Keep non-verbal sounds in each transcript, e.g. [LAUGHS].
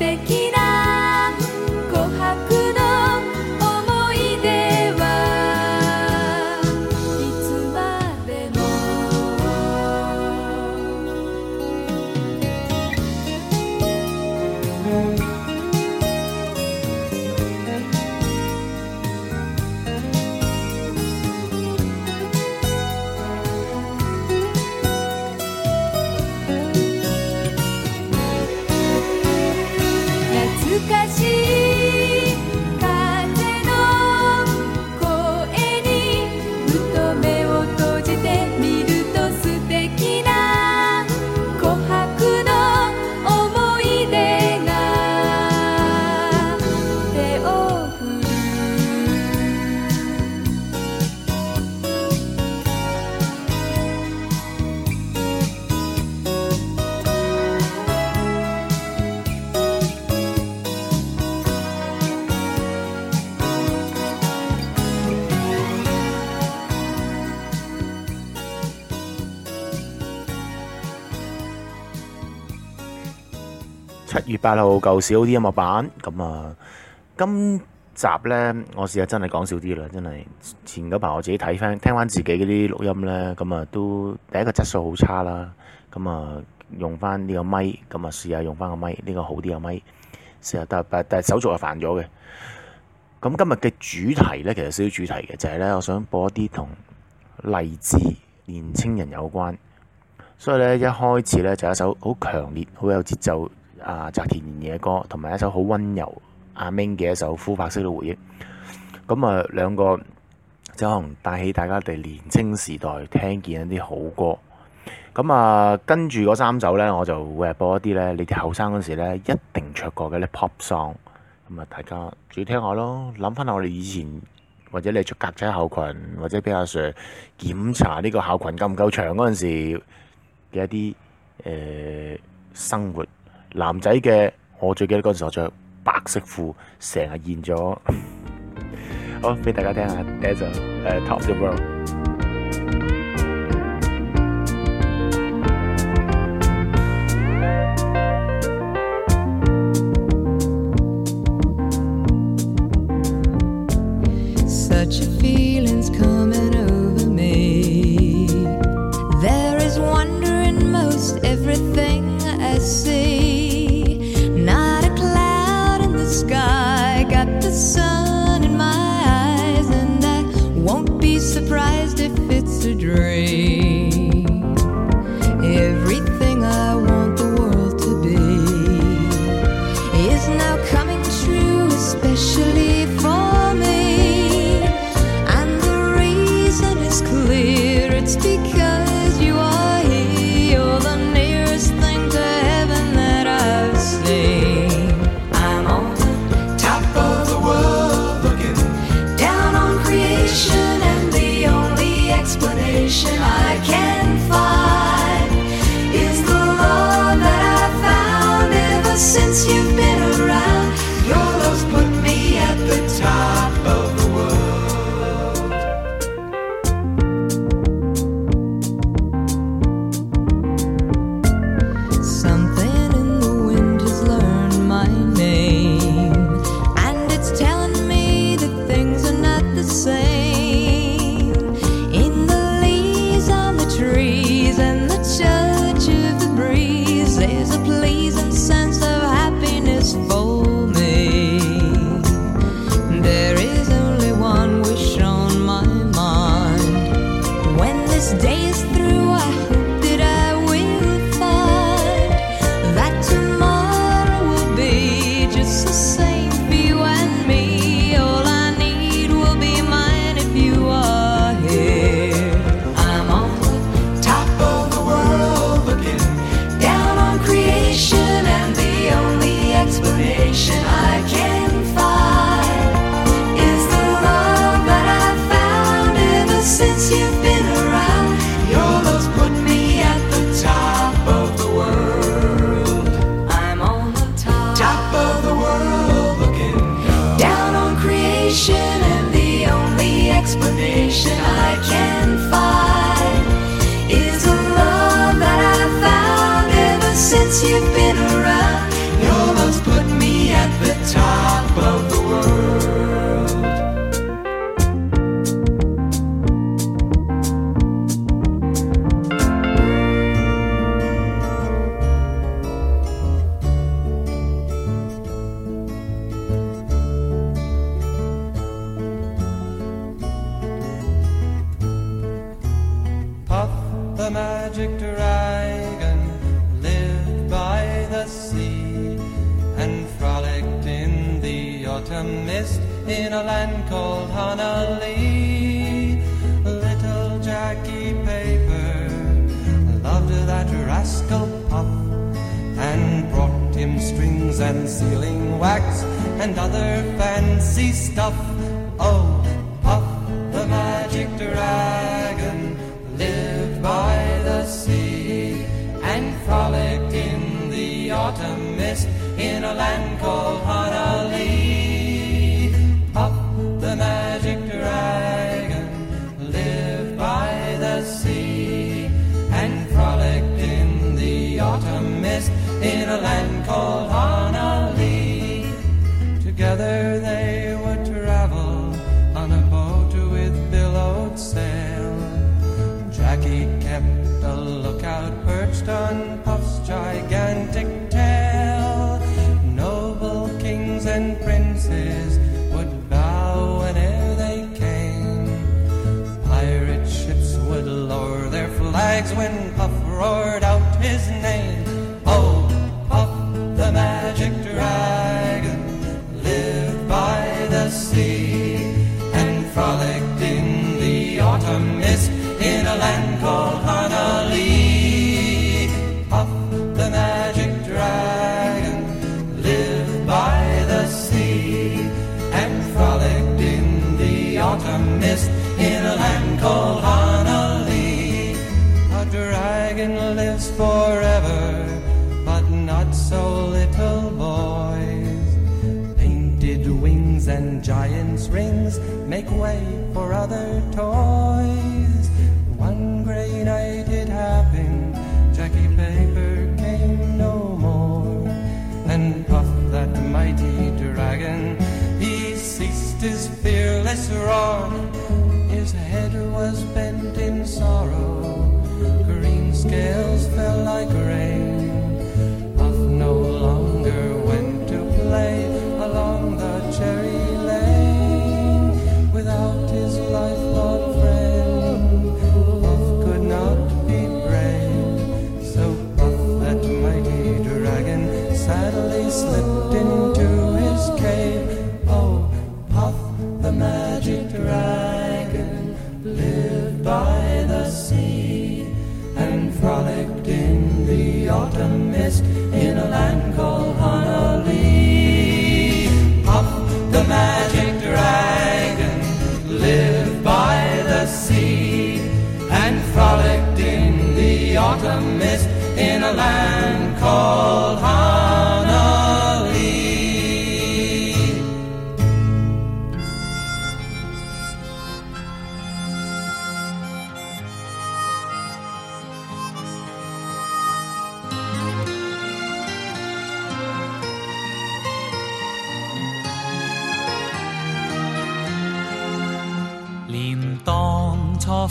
pequeno. 八号旧少好啲音乐版，咁啊，今集咧，我试下真系讲少啲啦，真系前嗰排我自己睇翻听翻自己嗰啲录音咧，咁啊，都第一个质素好差啦，咁啊，用翻呢个咪，咁啊，试下用翻个咪，呢个好啲嘅咪，试下但但系手续又烦咗嘅。咁今日嘅主题咧，其实少少主题嘅，就系咧，我想播一啲同励志年青人有关，所以咧，一开始咧就一首好强烈、好有节奏。啊，泽田田仁嘅歌，同埋一首好温柔阿明嘅一首《呼白色嘅回忆》。咁啊，两个即可能带起大家哋年青时代听见一啲好歌。咁啊，跟住嗰三首咧，我就会播一啲咧，你哋后生嗰时咧一定唱过嘅咧 pop song。咁啊，大家注意听下咯。谂翻下我哋以前，或者你着格仔校裙，或者俾阿 Sir 检查呢个校裙够唔够长嗰阵时嘅一啲诶生活。男仔嘅，我最記得嗰陣時候着白色褲，成日现咗。[LAUGHS] 好俾大家聽下 d a z s is Top the World。and sealing wax and other fancy stuff. Oh, Puff the magic dragon lived by the sea and frolicked in the autumn mist in a land called Honolulu. wrong on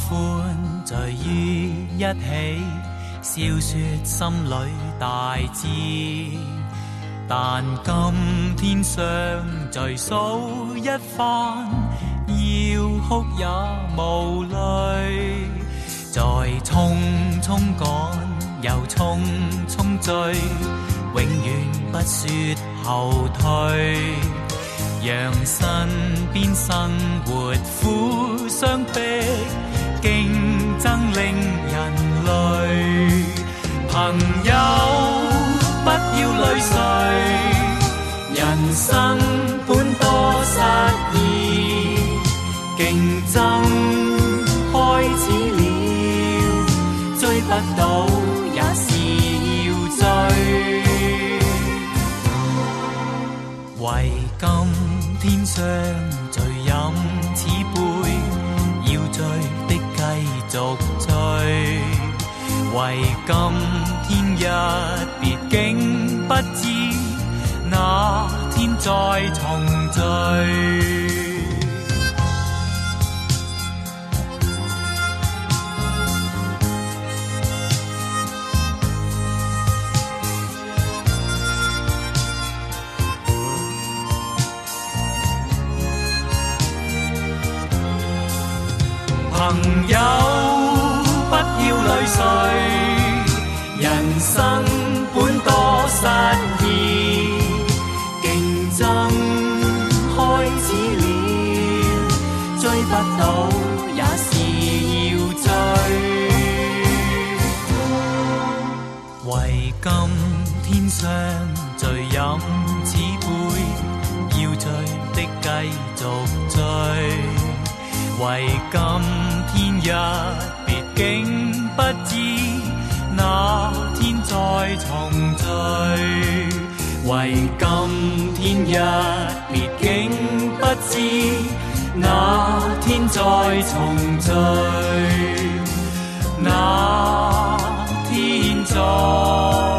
欢聚于一起，笑说心里大志。但今天相聚数一番，要哭也无泪。在匆匆赶，又匆匆追，永远不说后退。让身边生活苦相逼。竞争令人累。朋友不要泪水。人生本多失意，竞争开始了，追不到也是要追。为今天伤。独醉，为今天一别，竟不知那天再重聚，朋友。相聚饮此杯，要醉的继续醉。唯今天一别，竟不知哪天再重聚。唯今天一别，竟不知哪天再重聚。那天再？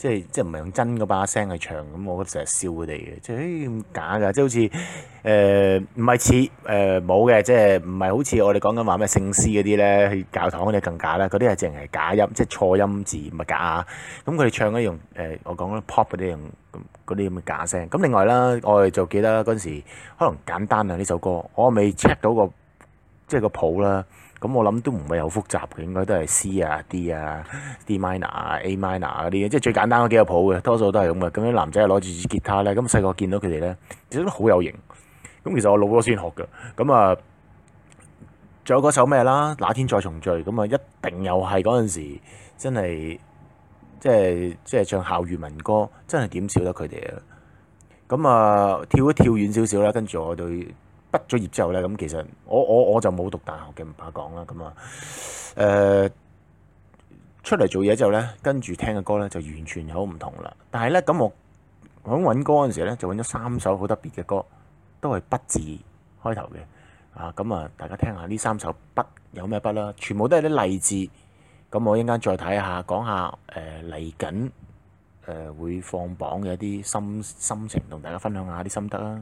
即係即係唔係用真嗰把聲去唱咁，我成日笑佢哋嘅，即係咁假㗎，即係好似誒唔係似誒冇嘅，即係唔係好似我哋講緊話咩聖詩嗰啲咧，去教堂嗰啲更假啦，嗰啲係淨係假音，即係錯音字唔係假咁佢哋唱啲用誒我講咧 pop 嗰啲用嗰啲咁嘅假聲。咁另外啦，我哋就記得嗰陣時可能簡單啊呢首歌，我未 check 到個即係個譜啦。咁我諗都唔會好複雜嘅，應該都係 C 啊、D 啊、D minor 啊、A minor 嗰啲，即係最簡單嗰幾個譜嘅，多數都係咁嘅。咁啲男仔係攞住支吉他咧，咁細個見到佢哋咧，實都好有型。咁其實我老咗先學嘅，咁啊，仲有嗰首咩啦？那天再重聚？咁啊，一定又係嗰陣時，真係即係即係唱校園民歌，真係點少得佢哋啊！咁啊，跳一跳遠少少啦，跟住我對。毕咗业之后咧，咁其实我我我就冇读大学嘅，唔怕讲啦。咁啊，诶，出嚟做嘢之后咧，跟住听嘅歌咧就完全好唔同啦。但系咧，咁我想歌嗰阵时咧，就揾咗三首好特别嘅歌，都系“筆字开头嘅。啊，咁啊，大家听下呢三首“筆有咩“筆啦？全部都系啲例字。咁我一阵间再睇下，讲下诶嚟紧会放榜嘅一啲心心情，同大家分享下啲心得啊。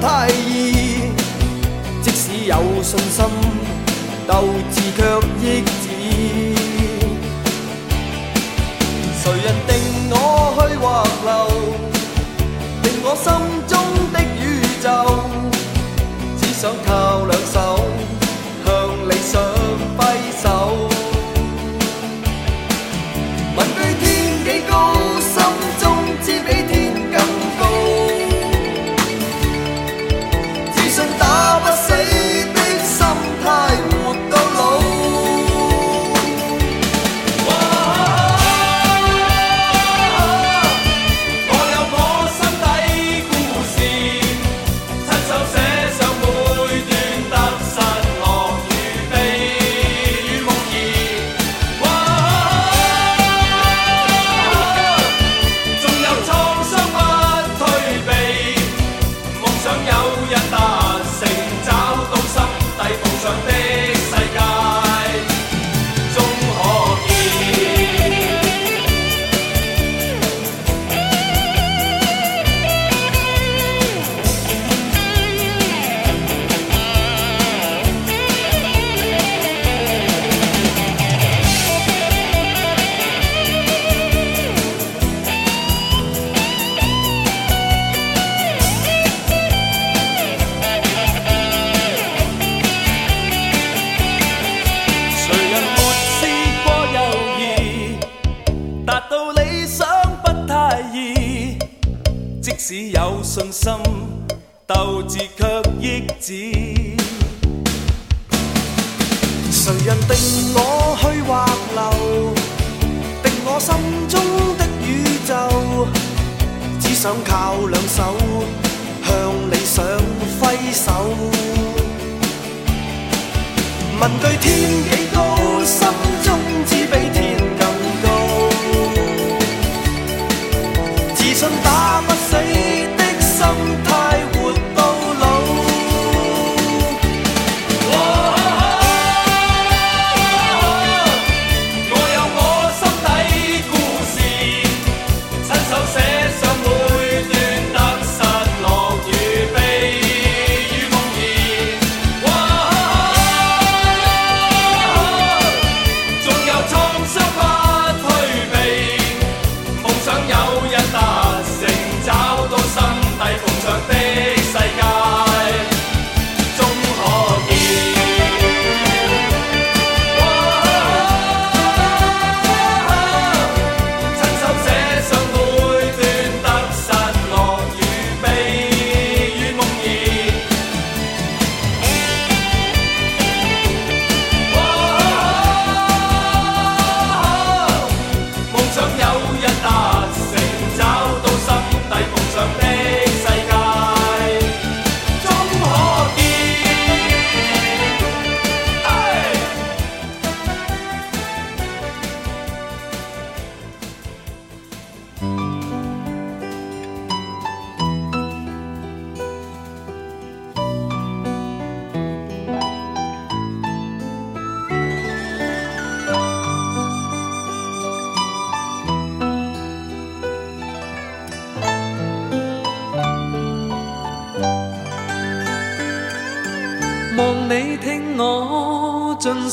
太易，即使有信心，斗志却抑止。谁人定我去或留？定我心中的宇宙，只想靠两手。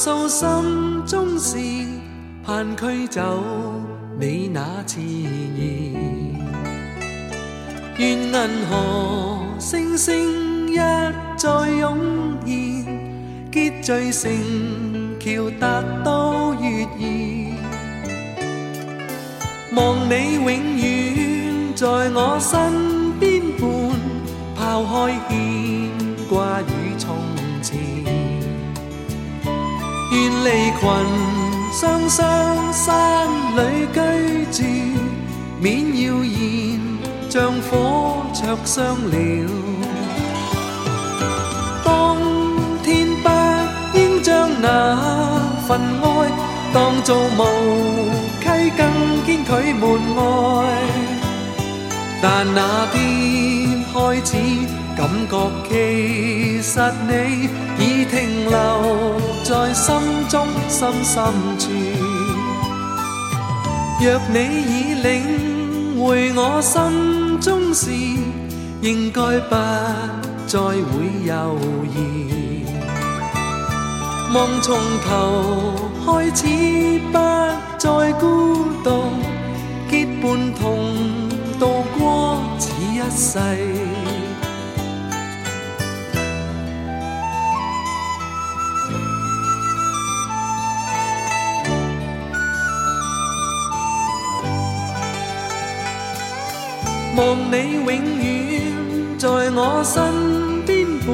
诉心中事，盼驱走你那迟疑。愿银河星星一再涌现，结聚成桥达到月圆。望你永远在我身边伴，抛开牵。远离群山，山山里居住，免要言像火灼伤了。当天不应将那份爱当做无稽，更坚拒门外。但那天开始。感觉其实你已停留在心中深深处。若你已领会我心中事，应该不再会犹豫。望从头开始，不再孤独，结伴同渡过此一世。望你永远在我身边伴，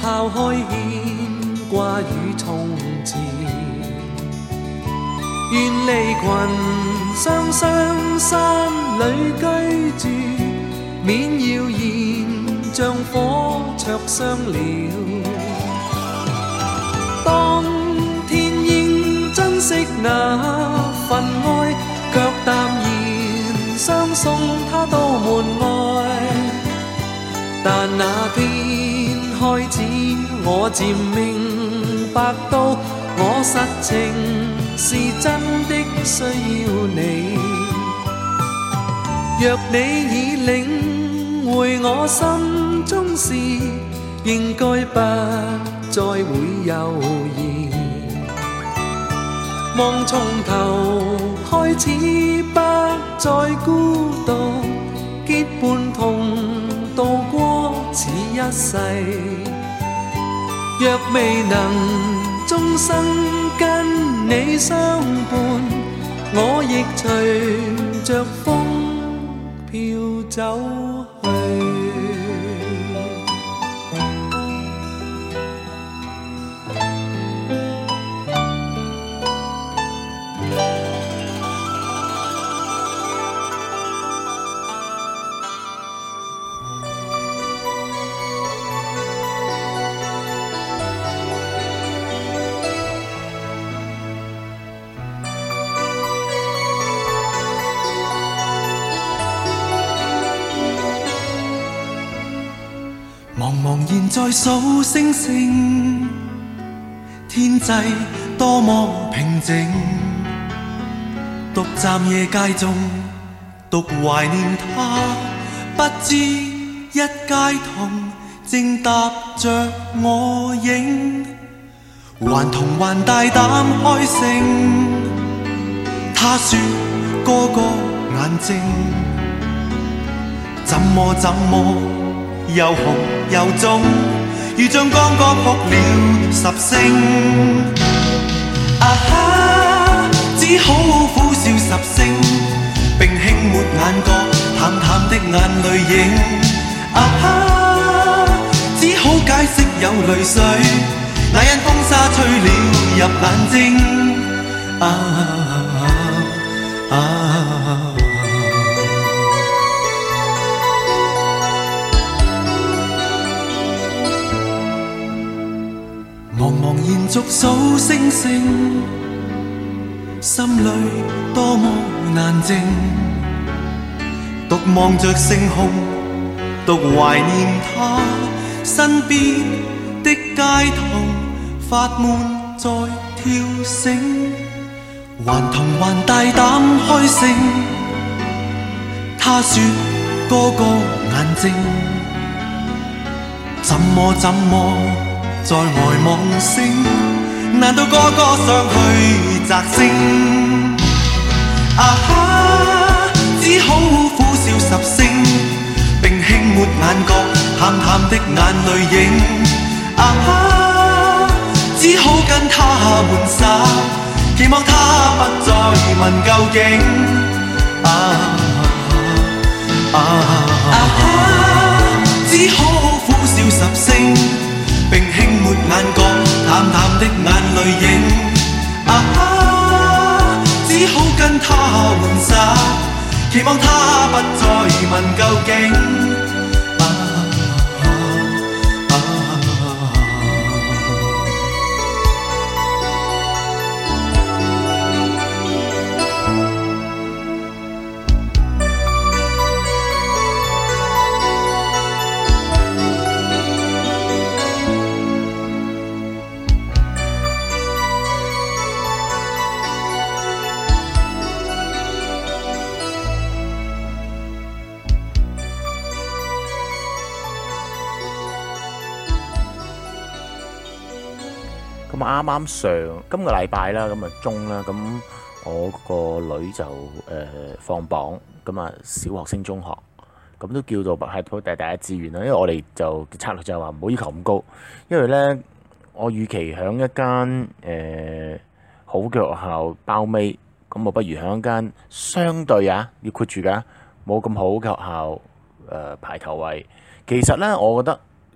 抛开牵挂与从前。愿离群双双山里居住，免要燃像火灼伤了。当天应珍惜那份爱，却淡。相送他到门外，但那天开始，我渐明白到，我实情是真的需要你。若你已领会我心中事，应该不再会犹疑，望从头。此始不再孤独，结伴同渡过此一世。若未能终生跟你相伴，我亦随著风飘走去。在数星星，天际多么平静。独站夜街中，独怀念他。不知一街童正踏着我影，顽童还大胆开声。他说：个个眼睛，怎么怎么？又红又肿，如像刚刚哭了十声。啊哈，只好苦笑十声，并轻抹眼角，淡淡的眼泪影。啊哈，只好解释有泪水，那因风沙吹了入眼睛。啊啊。逐数星星，心里多么难静。独望着星空，独怀念他身边的街童，发闷在跳绳。顽童还大胆开声，他说：哥哥眼睛怎么怎么？在外望星，難道哥哥想去摘星？啊哈！只好苦笑十聲，並輕抹眼角，淡淡的眼淚影。啊哈！只好跟他玩耍，期望他不再問究竟。啊啊啊哈！只好苦笑十聲。并轻抹眼角，淡淡的眼泪影，啊，只好跟他玩耍，期望他不再问究竟。啱啱上今个礼拜啦，咁啊中啦，咁我个女就诶放榜，咁啊小学升中学，咁都叫做系第第一志愿啦，因为我哋就策略就系话唔好要求咁高，因为咧我预期响一间诶好嘅学校包尾，咁我不如响一间相对啊要括住噶，冇咁好嘅学校诶排头位，其实咧我觉得。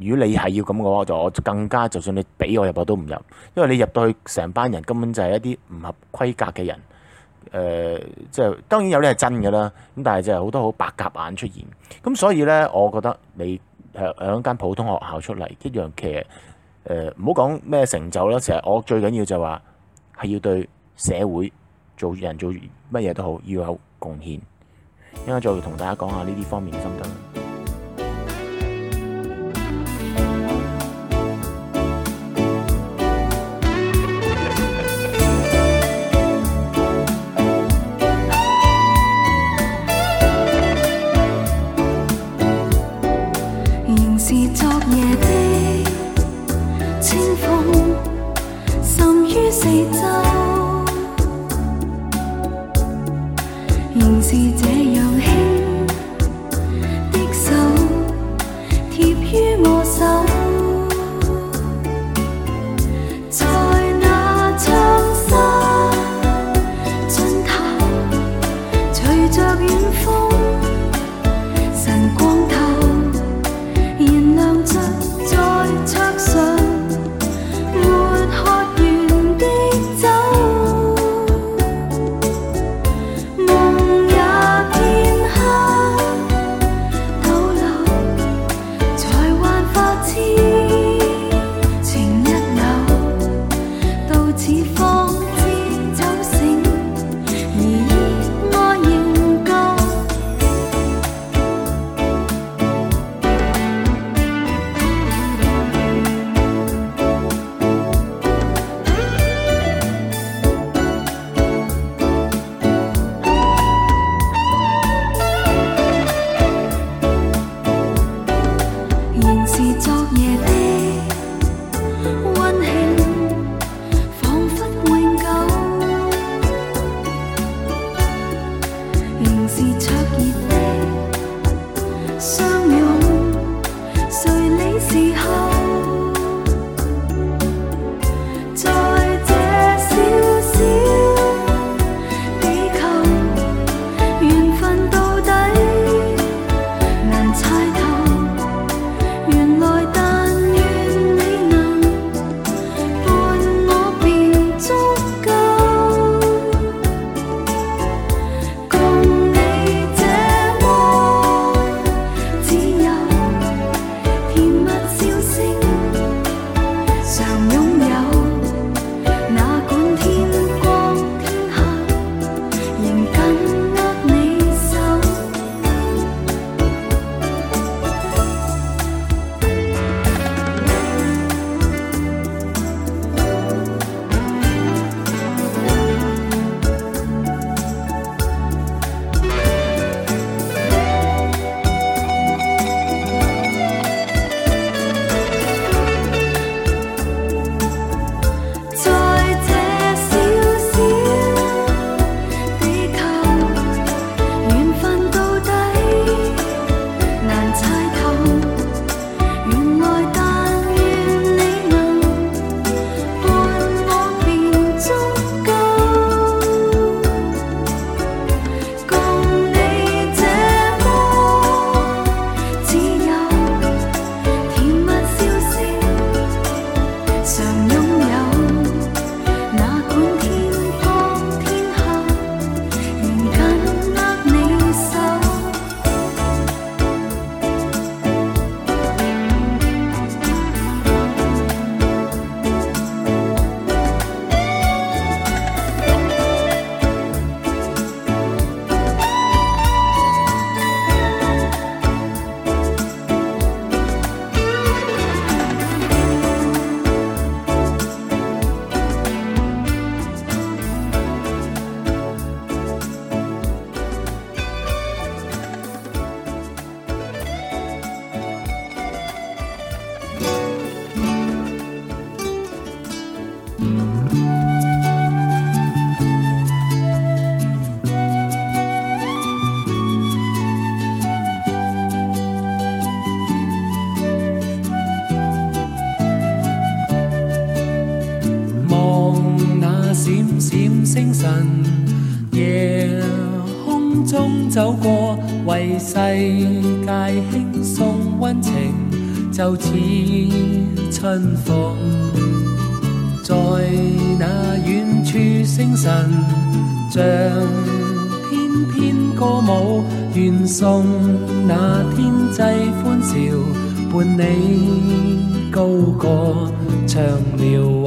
如果你係要咁嘅話，就我更加，就算你俾我入我都唔入，因為你入到去成班人根本就係一啲唔合規格嘅人，誒，即係當然有啲係真嘅啦，咁但係就係好多好白鴿眼出現，咁所以呢，我覺得你喺喺間普通學校出嚟一樣，其誒唔好講咩成就啦，其實我最緊要就話係要對社會做人做乜嘢都好要有貢獻，因為再同大家講下呢啲方面嘅心得。四周，仍是这样。春风在那远处星辰，像翩翩歌舞，愿送那天际欢笑，伴你高歌唱了。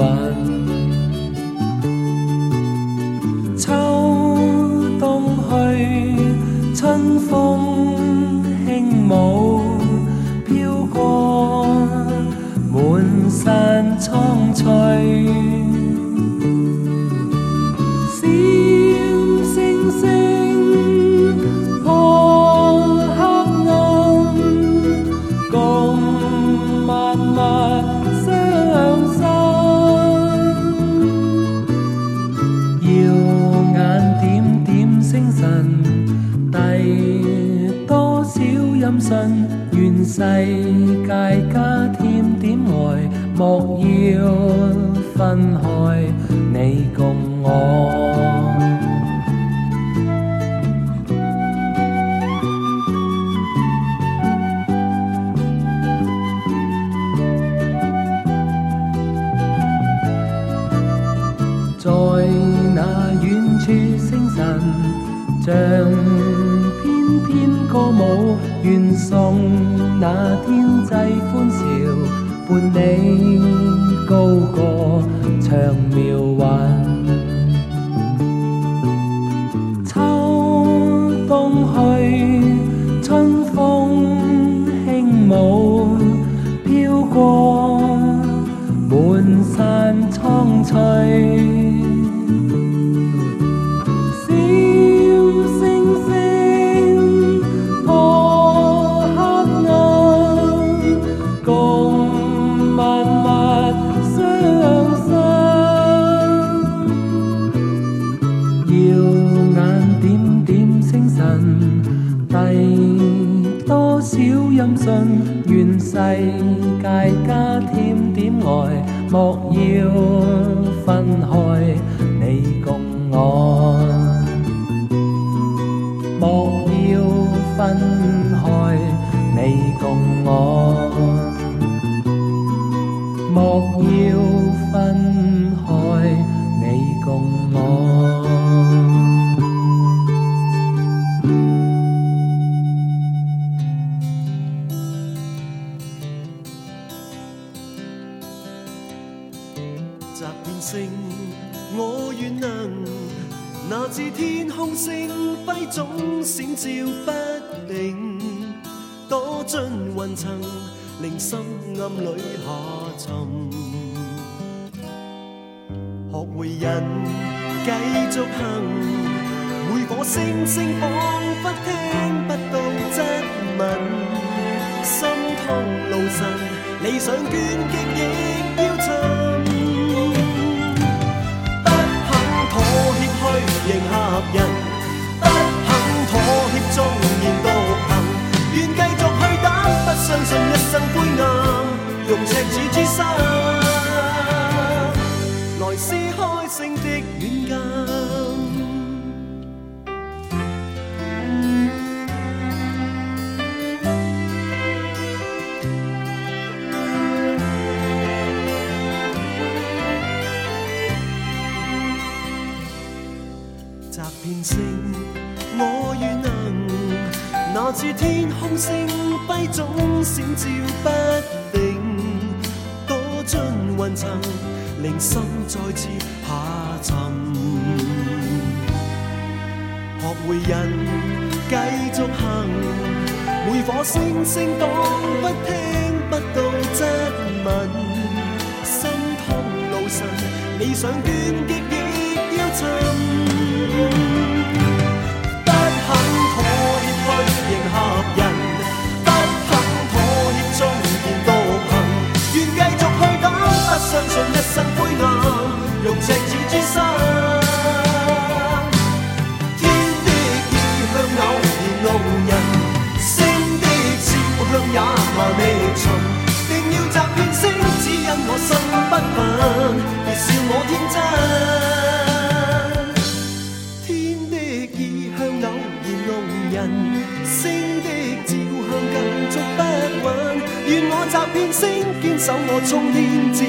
星的照向更捉不稳，愿我摘片星，坚守我冲天志，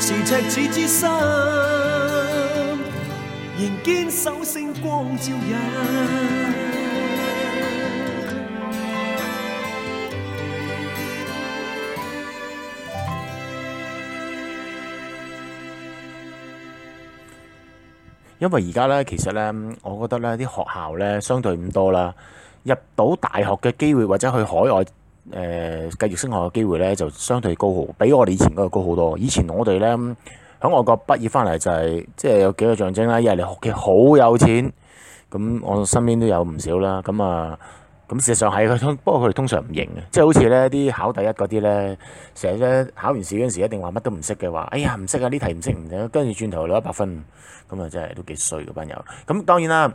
是赤子之心，仍坚守星光照人。因为而家咧，其实咧，我觉得咧，啲学校咧，相对唔多啦。入到大學嘅機會，或者去海外誒繼續升學嘅機會咧，就相對高好比我哋以前嗰個高好多。以前我哋咧喺外國畢業翻嚟就係即係有幾個象徵啦，一係你學嘅好有錢，咁我身邊都有唔少啦。咁啊，咁事實上係佢通，[LAUGHS] 不過佢哋通常唔認嘅，即係好似咧啲考第一嗰啲咧，成日咧考完試嗰陣時一定話乜都唔識嘅話，哎呀唔識啊，呢題唔識唔跟住轉頭攞一百分，咁啊真係都幾衰個班友。咁當然啦。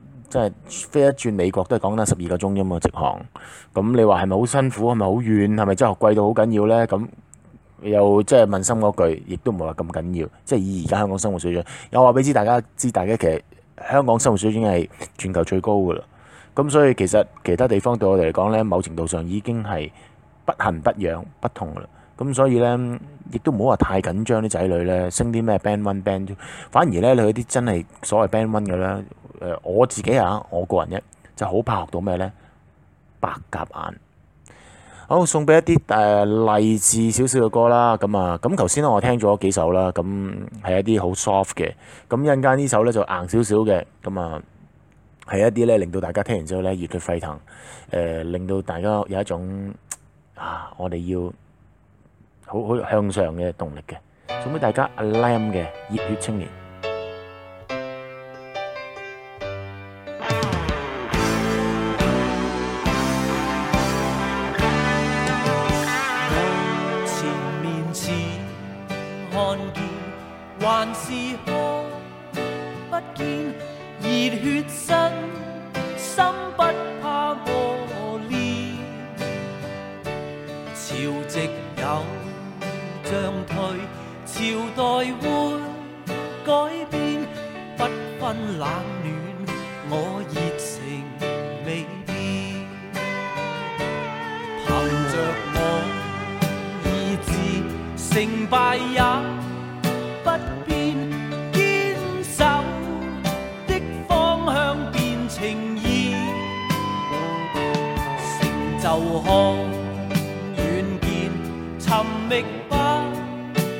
即係飛一轉美國都係講緊十二個鐘啫嘛，直航。咁你話係咪好辛苦？係咪好遠？係咪真後貴到好緊要咧？咁又即係問心嗰句，亦都唔係話咁緊要。即係以而家香港生活水準，又話俾知大家知大家其實香港生活水準係全球最高噶啦。咁所以其實其他地方對我哋嚟講咧，某程度上已經係不行不養不同噶啦。咁所以咧，亦都唔好話太緊張啲仔女咧，升啲咩 band one band。反而咧，你嗰啲真係所謂 band one 嘅咧。誒我自己啊，我個人啫，就好怕學到咩咧？白鴿眼。好，送俾一啲誒勵志少少嘅歌啦。咁啊，咁頭先咧我聽咗幾首啦。咁係一啲好 soft 嘅。咁一陣間呢首咧就硬少少嘅。咁啊，係一啲咧令到大家聽完之後咧熱血沸騰。誒，令到大家有一種啊，我哋要好好向上嘅動力嘅。送俾大家阿 l a m 嘅《熱血青年》。血身心不怕磨练，潮汐有涨退，朝代会改变，不分冷暖，我热情未变。凭着我意志，成败。也。求看，远见，寻觅吧，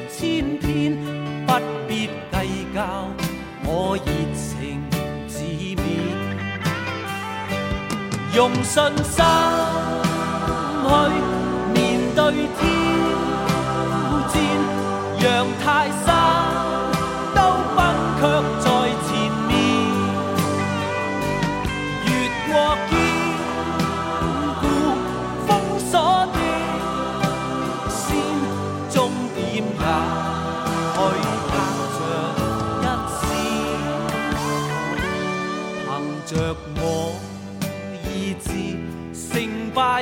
千篇，不必计较，我热情自勉。用信心去面对挑战，让泰山。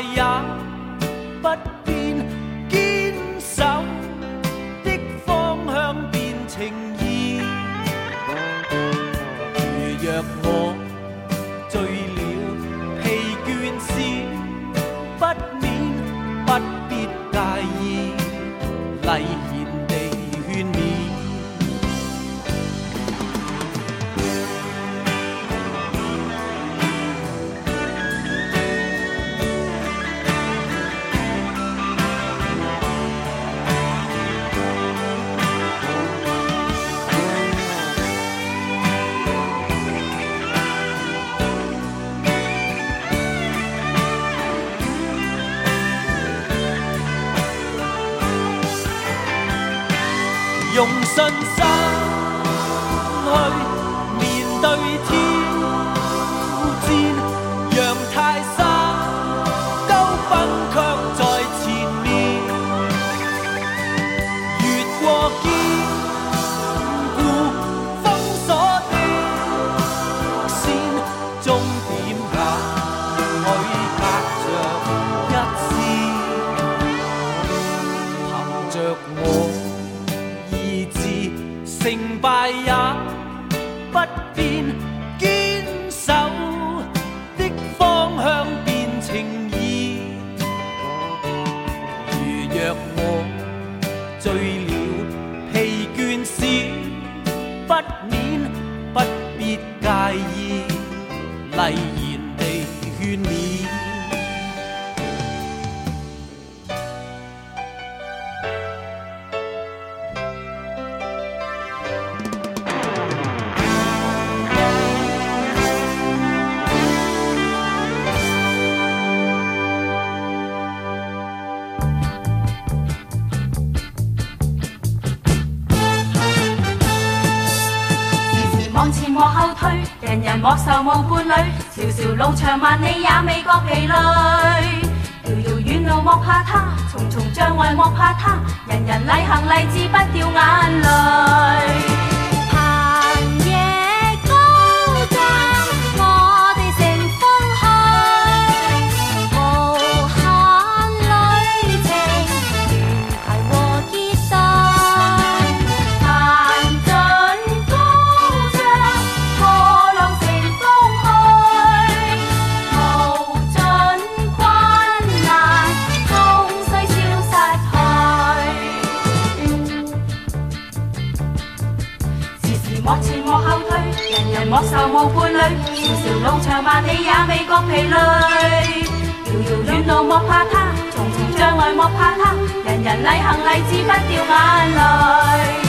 呀。莫愁无伴侣，条条路长万里也未觉疲累。遥遥远路莫怕它，重重障碍莫怕它，人人礼行礼智不掉眼泪。路长万里也未觉疲累，遥遥远路莫怕它，重重障碍莫怕它，人人礼行礼志不掉眼泪。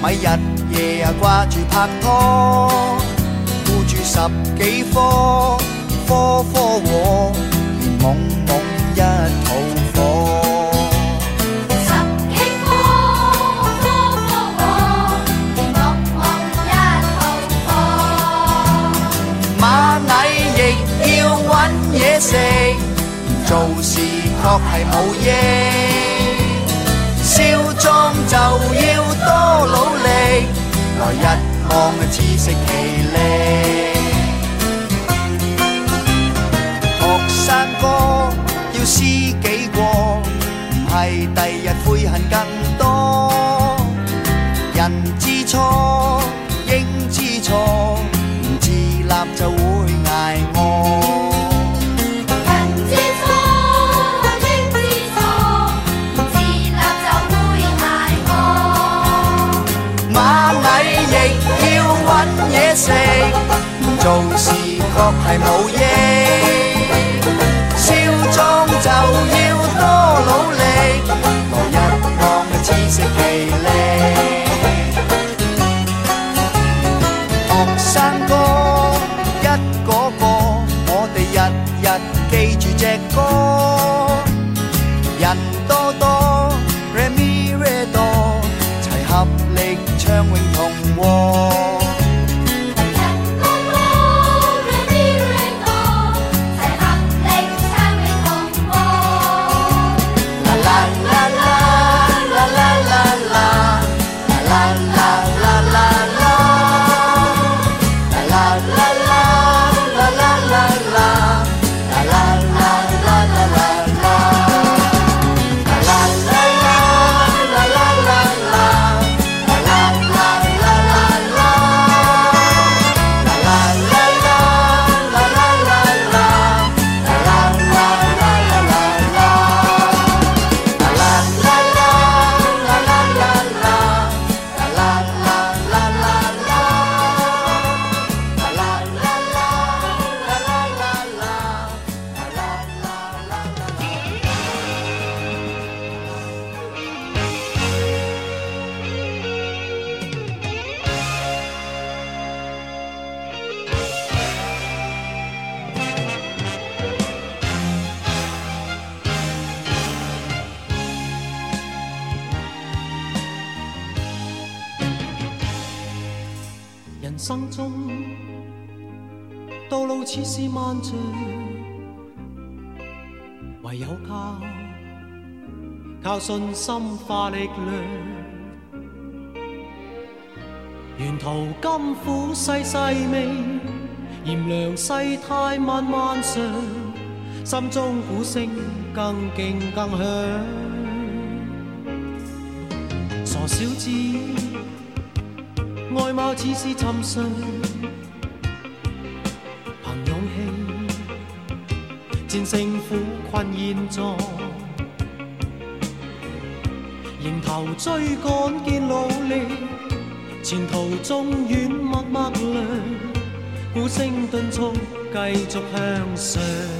咪日夜啊挂住拍拖，顾住十几科科科火，懵懵一套火。十几科科科火，懵懵一套火。蚂蚁亦要搵嘢食，做事确系冇益。壮就要多努力，来日望啊自食其力。学生哥要思己过，唔系第日悔恨更。做事确系冇益，嚣张就要。唯有靠靠信心化力量，沿途甘苦细细味，炎凉世态漫漫上，心中鼓声更劲更响。傻小子，外貌似是沉睡。战胜苦困现状，迎头追赶见努力，前途终远默默亮，鼓声敦促继续向上。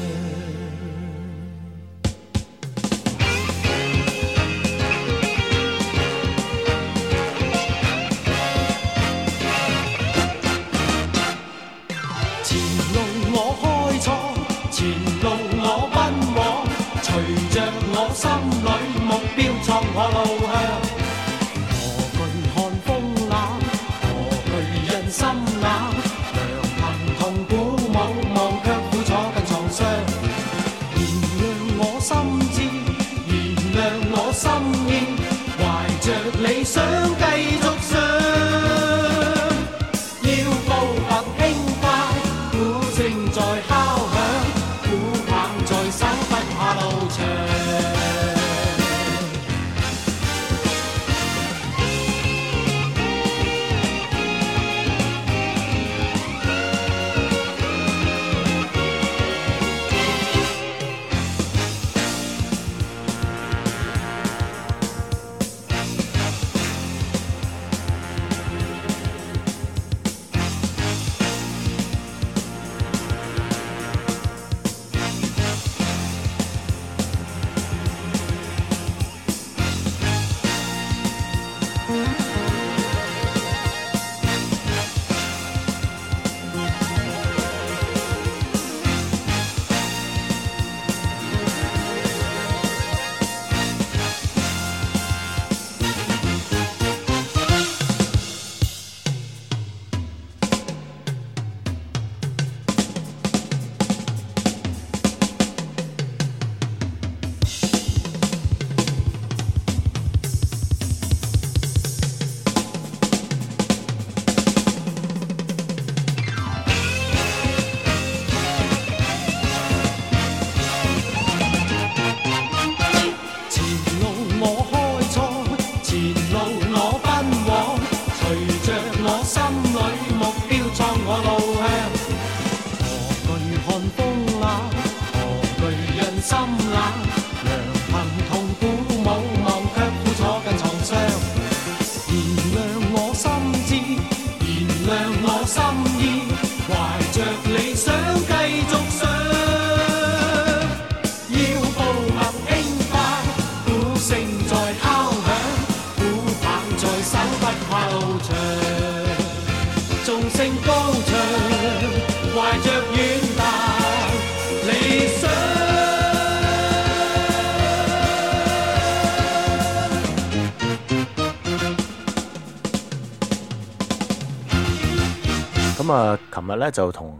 琴日咧就同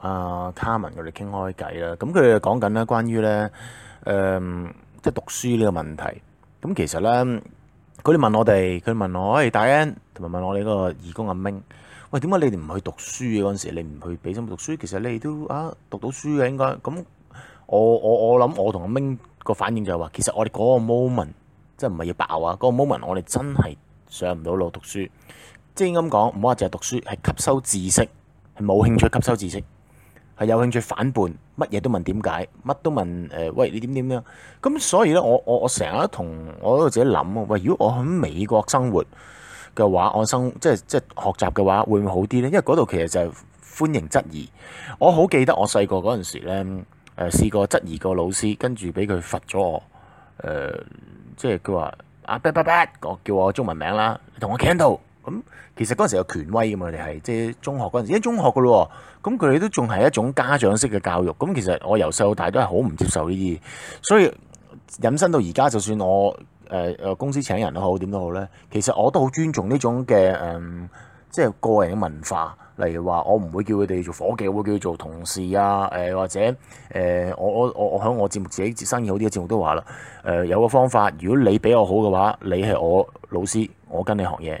阿 c a r m n 佢哋傾開偈啦。咁佢哋講緊咧，關於咧，誒，即係讀書呢個問題。咁其實咧，佢哋問我哋，佢問我，喂大 N，同埋問我哋嗰個義工阿明，喂點解你哋唔去讀書嘅嗰陣時，你唔去俾心讀書？其實你哋都啊讀到書嘅，應該咁。我我我諗，我同阿明個反應就係話，其實我哋嗰個 moment 即係唔係要爆啊。嗰個 moment 我哋真係上唔到路讀書。即係咁講，唔好話淨係讀書，係吸收知識。系冇興趣吸收知識，係有興趣反叛，乜嘢都問點解，乜都問誒，喂你點點樣？咁所以咧，我我我成日同我自己諗，喂，如果我喺美國生活嘅話，我生即系即系學習嘅話，會唔會好啲咧？因為嗰度其實就係歡迎質疑。我好記得我細個嗰陣時咧，誒試過質疑個老師，跟住俾佢罰咗我。誒，即係佢話阿 b r a d b a d 我叫我中文名啦，同我 handle。咁其實嗰陣時有權威噶嘛？哋係即係中學嗰陣時，已經中學噶咯。咁佢哋都仲係一種家長式嘅教育。咁其實我由細到大都係好唔接受呢啲，所以引申到而家，就算我誒誒公司請人都好，點都好咧。其實我都好尊重呢種嘅誒，即係個人嘅文化。例如話，我唔會叫佢哋做伙計，我會叫佢做同事啊。誒或者誒，我我我我喺我節目自己生意好啲嘅節目都話啦。誒有個方法，如果你比我好嘅話，你係我老師，我跟你學嘢。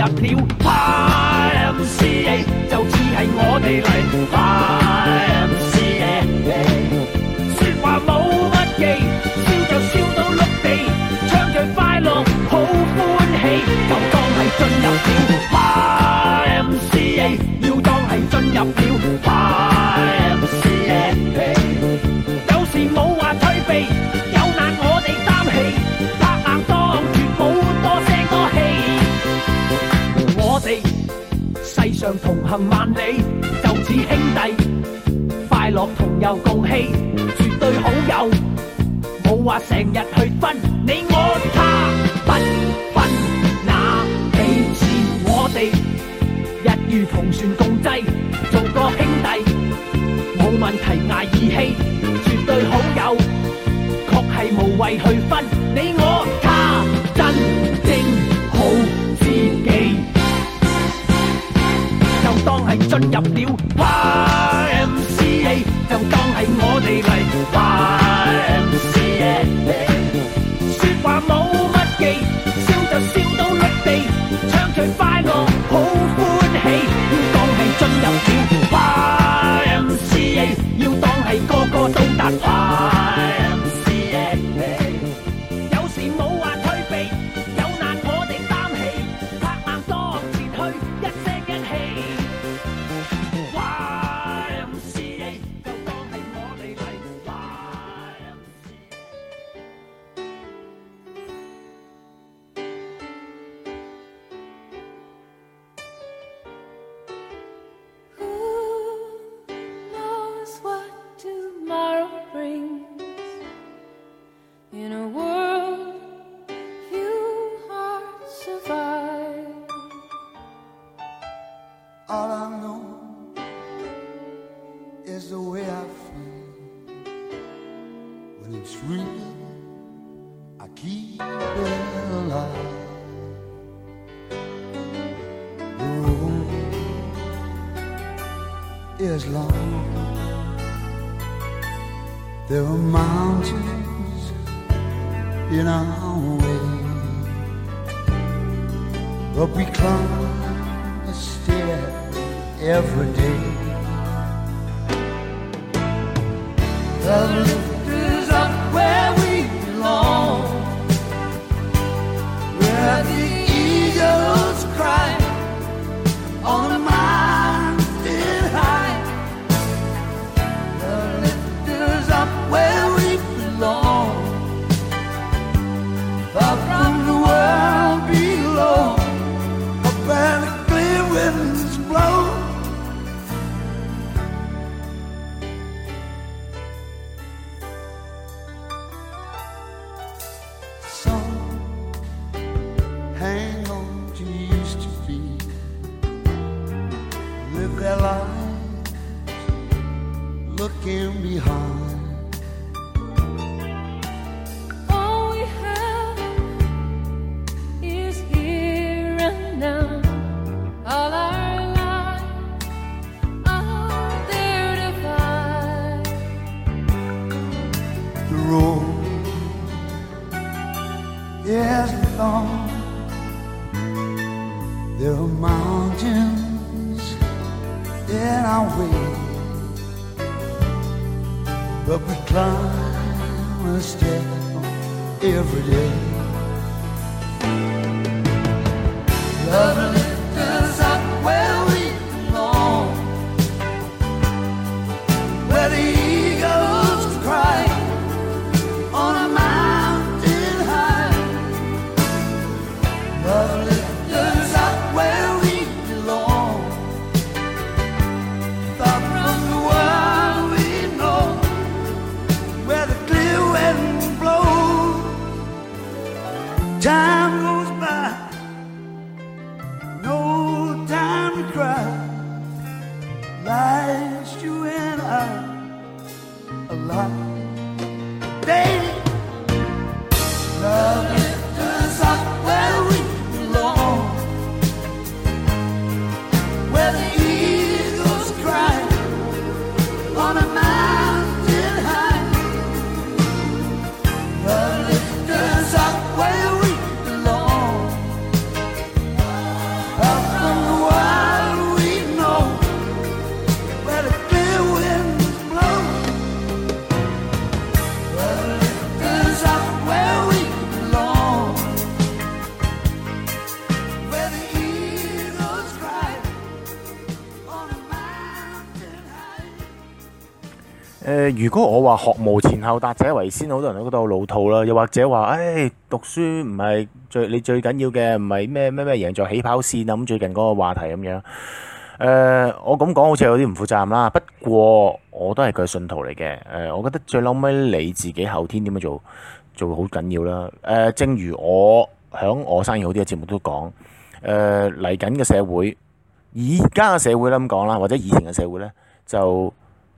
入了 P M C A，就似系我哋嚟。行万里就似兄弟，快乐同游共戏，绝对好友。冇话成日去分你我他，不分那彼此。我哋一遇同船共济，做个兄弟，冇问题挨义气，绝对好友，确系无谓去分。诶，如果我话学无前后，达者为先，好多人都觉得好老套啦。又或者话，诶，读书唔系最你最紧要嘅，唔系咩 [LAUGHS] 咩咩赢在起跑线啊。咁最近嗰个话题咁样，诶，我咁讲好似有啲唔负责任啦。不过我都系佢信徒嚟嘅。诶，我觉得最嬲屘你自己后天点样做，做好紧要啦。诶，正如我响我生意好啲嘅节目都讲，诶嚟紧嘅社会，而家嘅社会啦咁讲啦，或者以前嘅社会咧就。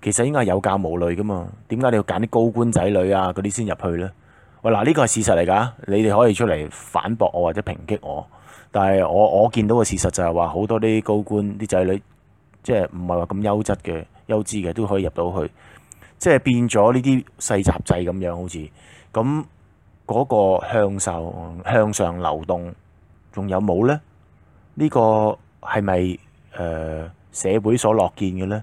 其實應該係有教无類噶嘛？點解你要揀啲高官仔女啊嗰啲先入去呢？喂，嗱呢個係事實嚟噶，你哋可以出嚟反駁我或者抨擊我。但係我我見到嘅事實就係話，好多啲高官啲仔女即係唔係話咁優質嘅、優质嘅都可以入到去，即係變咗呢啲细襲制咁樣好似。咁嗰個向上向上流動仲有冇呢？呢個係咪诶社會所乐見嘅呢？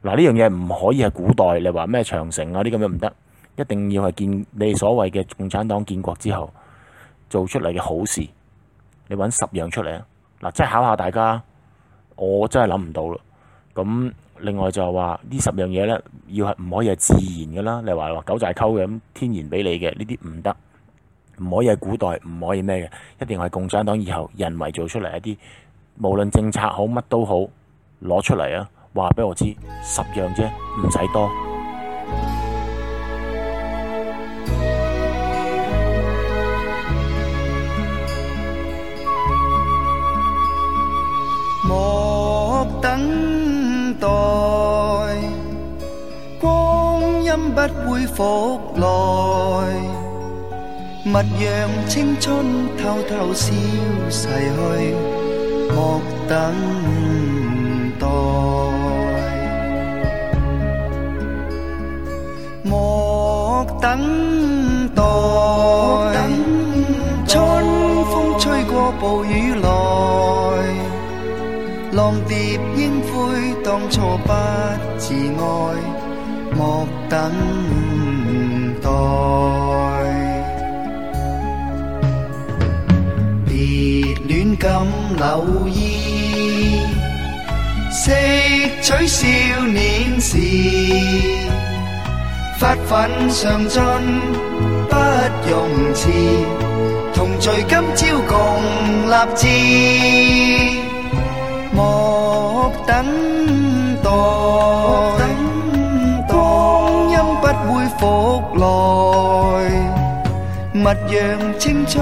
嗱呢樣嘢唔可以係古代，你話咩長城啊啲咁樣唔得，一定要係建你所謂嘅共產黨建國之後做出嚟嘅好事，你揾十樣出嚟啊！嗱，即係考下大家，我真係諗唔到咯。咁另外就係話呢十樣嘢呢，要係唔可以係自然嘅啦，你話話九寨溝嘅咁天然俾你嘅呢啲唔得，唔可以係古代，唔可以咩嘅，一定係共產黨以後人為做出嚟一啲，無論政策好乜都好，攞出嚟啊！話俾我知，十樣啫，唔使多。莫等待，光陰不會復來，勿讓青春偷偷消逝去。莫等。等待，春风吹过，暴雨来，浪蝶烟灰，当初不自爱，莫等待。别恋锦楼衣，惜取少年时。发奋上进，不容迟，同聚今朝共立志。莫等待，光阴不会复来，勿让青春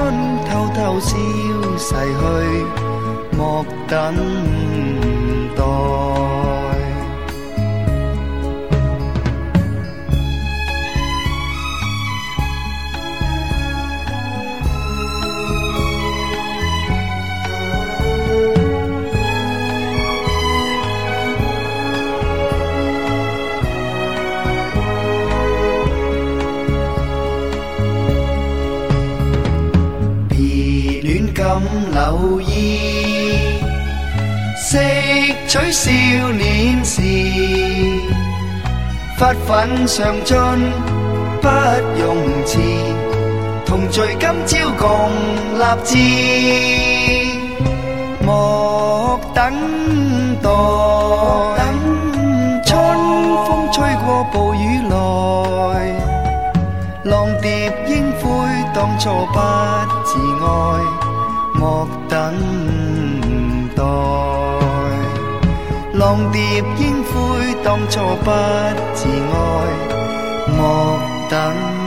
偷偷消逝去。莫等待。留意，惜取少年時。发奋上进，不用迟。同聚今朝，共立志。莫等待。春风吹过，暴雨来。浪蝶鹰悔当初不自爱。莫等待，浪蝶应悔当初不自爱，莫等。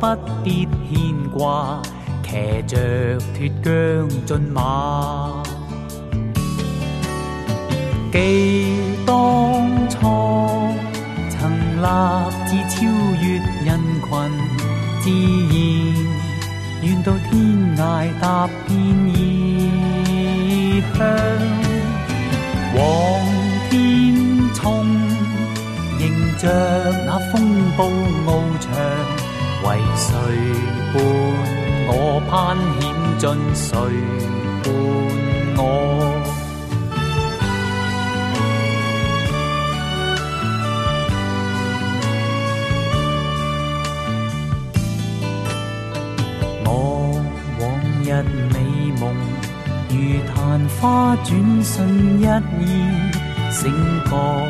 不跌牽掛，騎着脱缰骏马。记当初曾立志超越人群，自然愿到天涯踏遍异乡。往天冲，迎着那风暴翱翔。为谁伴我攀险峻？谁伴我？我往日美梦如昙花转瞬一现，醒觉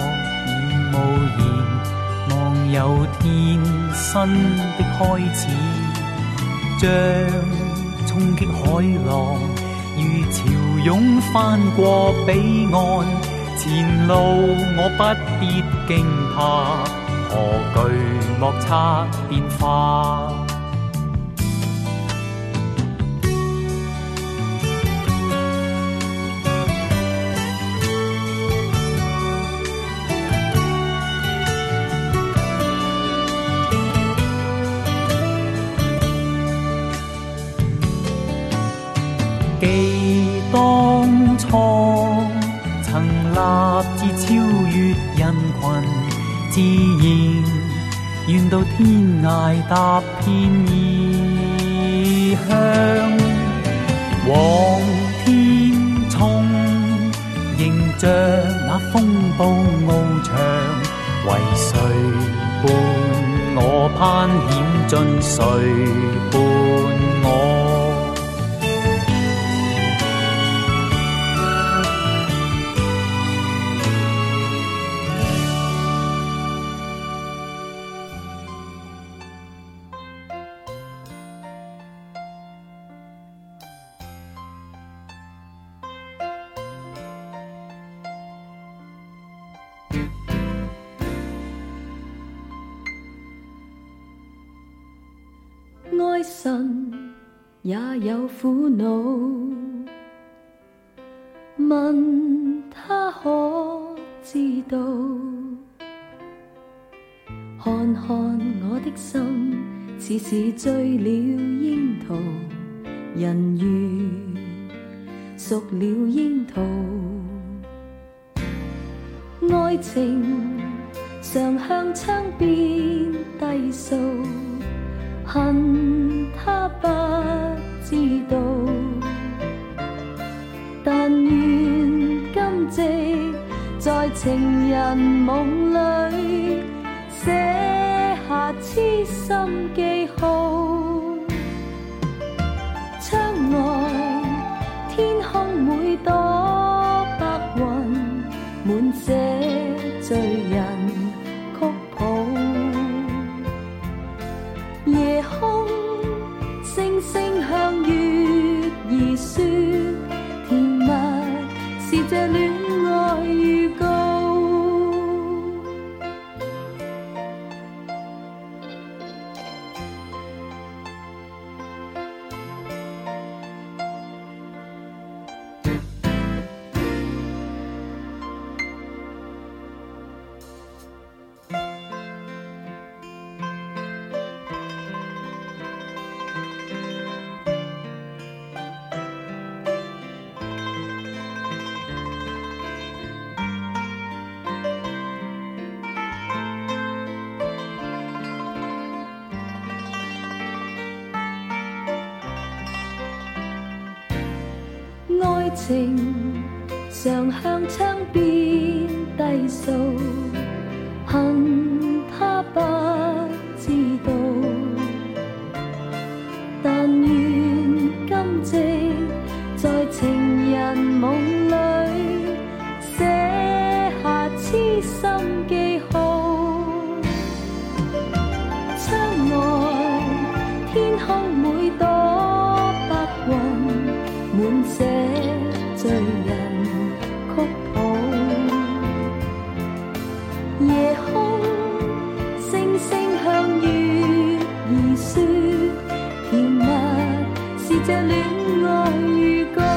已无言，望有天。新的開始，像衝擊海浪，如潮涌翻過彼岸，前路我不必驚怕，何惧莫测變化。自然，愿到天涯踏遍异乡。望天冲，迎着那风暴翱翔。为谁伴我攀险峻？谁伴？也有苦恼，问他可知道？看看我的心，似是醉了樱桃，人如熟了樱桃，爱情常向窗边低诉，恨。他不知道，但愿今夕在情人梦里写下痴心记号。这恋爱预告。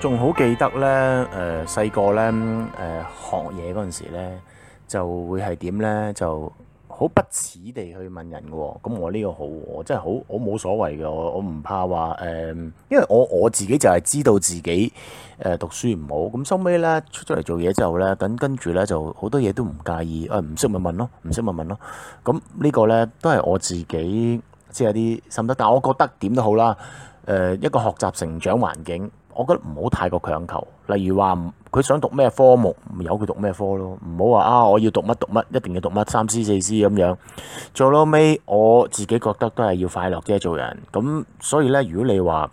仲好记得咧，诶，细个咧，诶，学嘢嗰阵时咧，就会系点咧，就好不耻地去问人嘅。咁我呢个好，真系好，我冇所谓嘅，我我唔怕话，诶，因为我我自己就系知道自己诶读书唔好，咁收尾咧出咗嚟做嘢之后咧，咁跟住咧就好多嘢都唔介意，诶，唔识咪问咯，唔识咪问咯。咁呢个咧都系我自己即系啲心得，但系我觉得点都好啦，诶，一个学习成长环境。我覺得唔好太過強求，例如話佢想讀咩科目，由佢讀咩科咯，唔好話啊我要讀乜讀乜，一定要讀乜三 C 四 C 咁樣。做到尾我自己覺得都係要快樂啫做人。咁所以呢，如果你話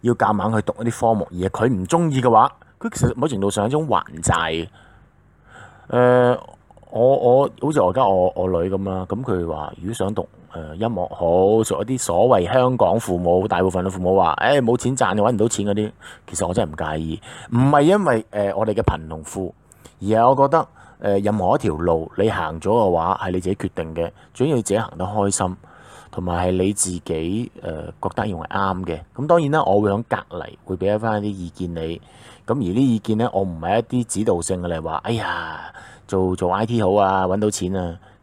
要夾硬去讀一啲科目，而佢唔中意嘅話，佢其實某程度上係一種還債。誒，我我好似我而家我我女咁啦，咁佢話如果想讀。誒音樂好，做一啲所謂香港父母，大部分嘅父母話：，誒冇錢賺，揾唔到錢嗰啲，其實我真係唔介意，唔係因為誒我哋嘅貧同富，而係我覺得誒任何一條路你行咗嘅話，係你自己決定嘅，主要自己行得開心，同埋係你自己誒覺得認為啱嘅。咁當然啦，我會喺隔離會俾一翻啲意見你，咁而啲意見咧，我唔係一啲指導性嘅嚟話，哎呀做做 I T 好啊，揾到錢啊！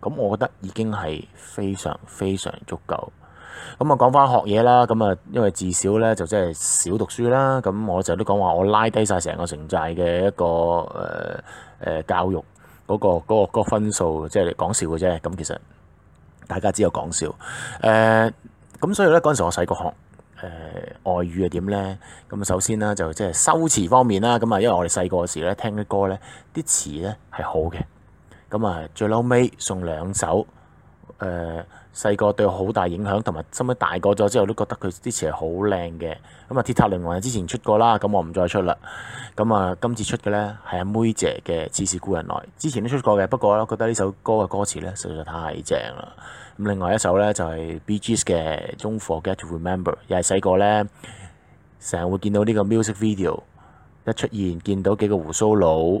咁我覺得已經係非常非常足夠。咁啊，講翻學嘢啦，咁啊，因為至少咧就真係少讀書啦。咁我成日都講話我拉低晒成個城寨嘅一個誒誒教育嗰個嗰個個分數，即係講笑嘅啫。咁其實大家只有講笑。誒咁所以咧嗰陣時我細個學誒外語係點咧？咁首先啦就即係修詞方面啦。咁啊因為我哋細個時咧聽啲歌咧啲詞咧係好嘅。咁啊，最嬲尾送兩首，誒細個對好大影響，同埋後尾大個咗之後都覺得佢啲詞係好靚嘅。咁啊，鐵塔靈魂之前出過啦，咁我唔再出啦。咁啊，今次出嘅咧係阿妹姐嘅《似是故人來》，之前都出過嘅，不過我覺得呢首歌嘅歌詞咧實在太正啦。咁另外一首咧就係 BGS 嘅《中 o g e t To Remember》，又係細個咧成日會見到呢個 music video 一出現，見到幾個胡鬚佬。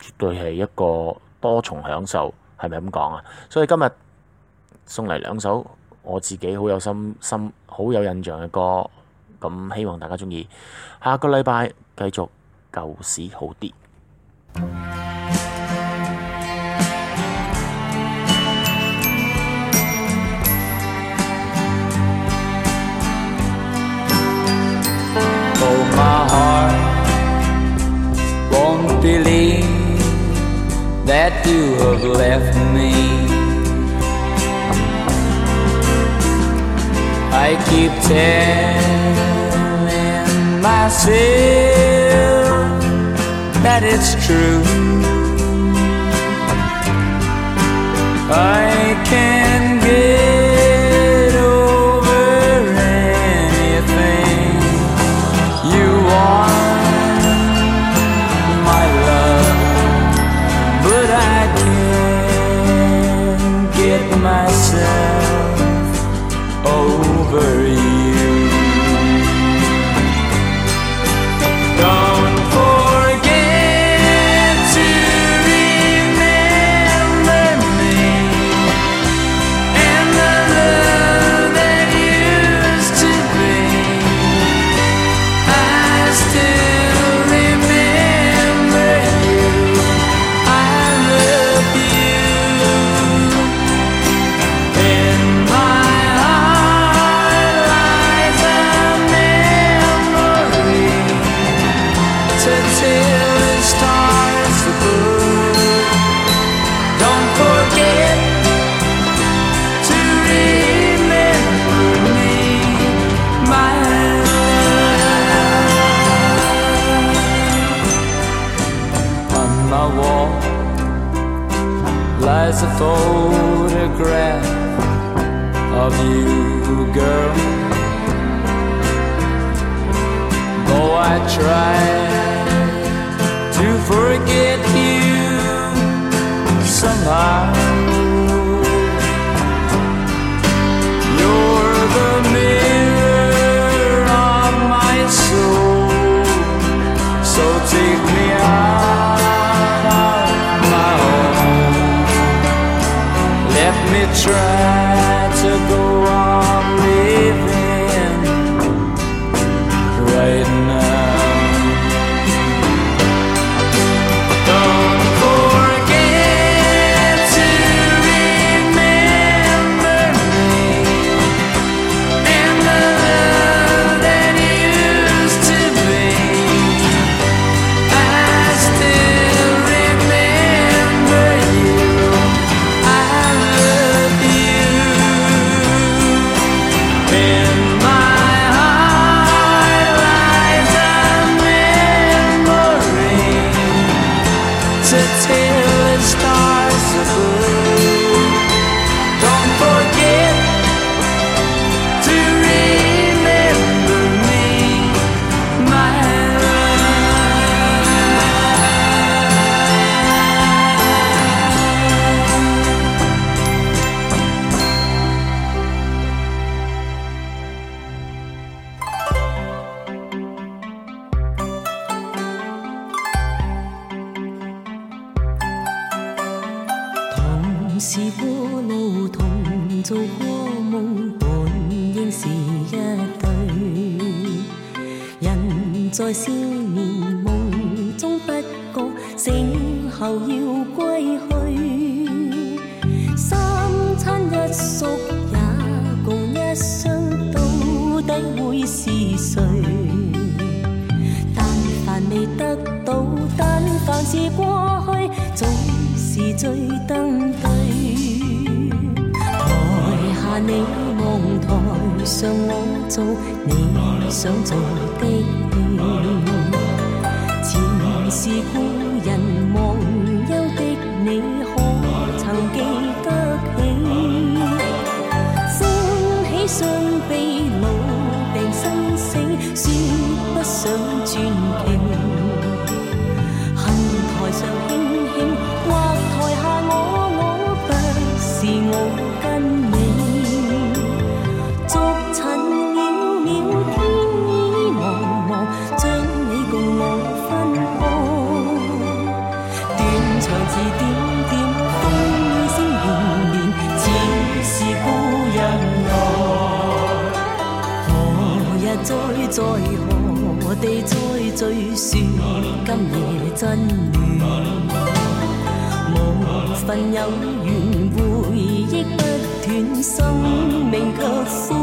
絕對係一個多重享受，係咪咁講啊？所以今日送嚟兩首我自己好有心心、好有印象嘅歌，咁希望大家中意。下個禮拜繼續舊史好啲。that you have left me. I keep telling myself that it's true. I can give. walking 真缘，无份有缘，回忆不断，生命却。